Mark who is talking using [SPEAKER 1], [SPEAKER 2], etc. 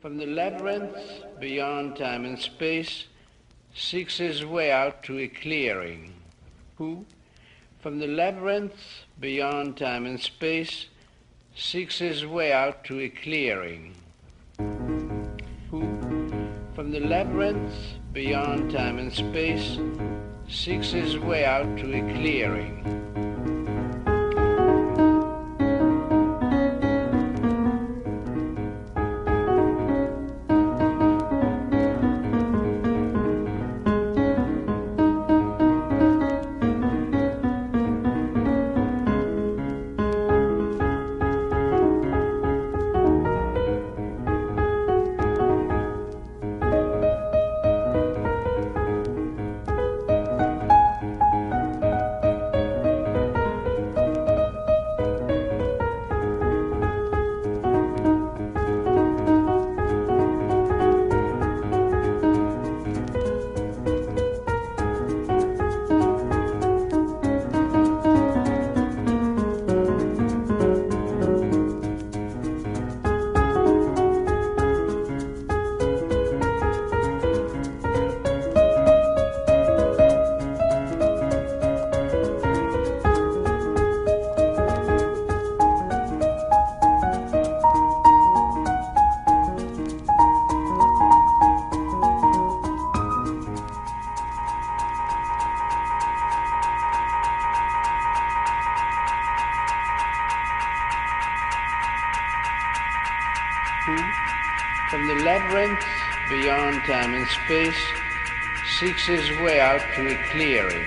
[SPEAKER 1] From the labyrinth beyond time and space seeks his way out to a clearing. Who, from the labyrinth beyond time and space, seeks his way out to a clearing. Who, from the labyrinth beyond time and space, seeks his way out to a clearing. Who, from the labyrinth beyond time and space, seeks his way out to a clearing.